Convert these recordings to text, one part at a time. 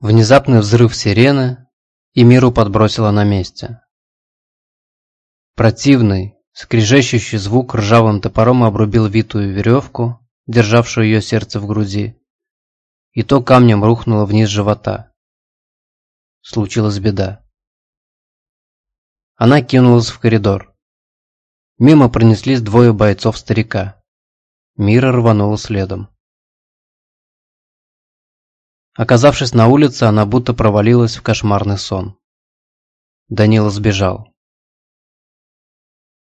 Внезапный взрыв сирены, и миру подбросило на месте. Противный, скрежещущий звук ржавым топором обрубил витую веревку, державшую ее сердце в груди, и то камнем рухнуло вниз живота. Случилась беда. Она кинулась в коридор. Мимо пронеслись двое бойцов старика. Мира рванула следом. Оказавшись на улице, она будто провалилась в кошмарный сон. Данила сбежал.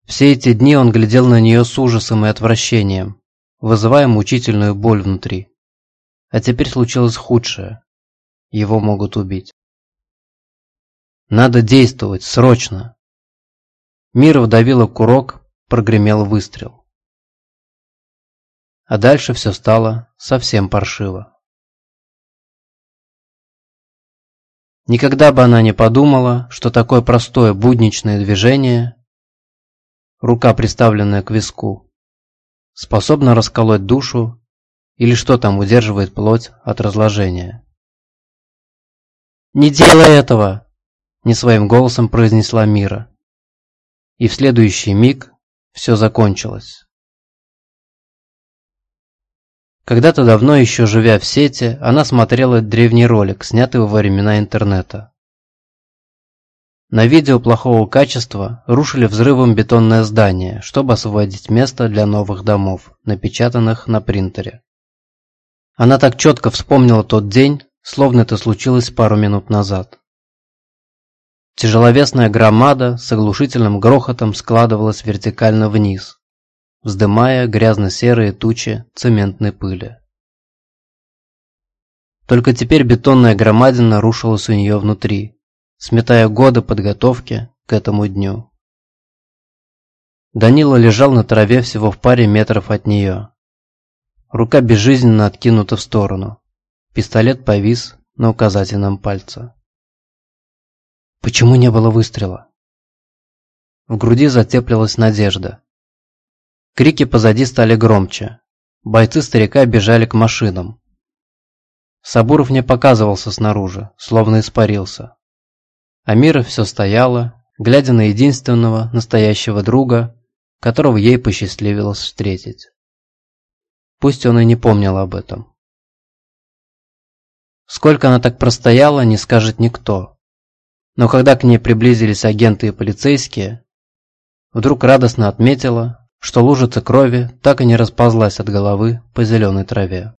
Все эти дни он глядел на нее с ужасом и отвращением, вызывая мучительную боль внутри. А теперь случилось худшее. Его могут убить. Надо действовать, срочно. Мира вдавила курок, прогремел выстрел. А дальше все стало совсем паршиво. Никогда бы она не подумала, что такое простое будничное движение, рука приставленная к виску, способна расколоть душу или что там удерживает плоть от разложения. «Не делай этого!» – не своим голосом произнесла Мира. И в следующий миг все закончилось. Когда-то давно, еще живя в сети, она смотрела древний ролик, снятый во времена интернета. На видео плохого качества рушили взрывом бетонное здание, чтобы освободить место для новых домов, напечатанных на принтере. Она так четко вспомнила тот день, словно это случилось пару минут назад. Тяжеловесная громада с оглушительным грохотом складывалась вертикально вниз, вздымая грязно-серые тучи цементной пыли. Только теперь бетонная громадина рушилась у нее внутри, сметая годы подготовки к этому дню. Данила лежал на траве всего в паре метров от нее. Рука безжизненно откинута в сторону. Пистолет повис на указательном пальце. Почему не было выстрела? В груди затеплилась надежда. Крики позади стали громче. Бойцы старика бежали к машинам. Сабуров не показывался снаружи, словно испарился. Амира все стояла, глядя на единственного настоящего друга, которого ей посчастливилось встретить. Пусть он и не помнил об этом. Сколько она так простояла, не скажет никто. Но когда к ней приблизились агенты и полицейские, вдруг радостно отметила, что лужица крови так и не расползлась от головы по зеленой траве.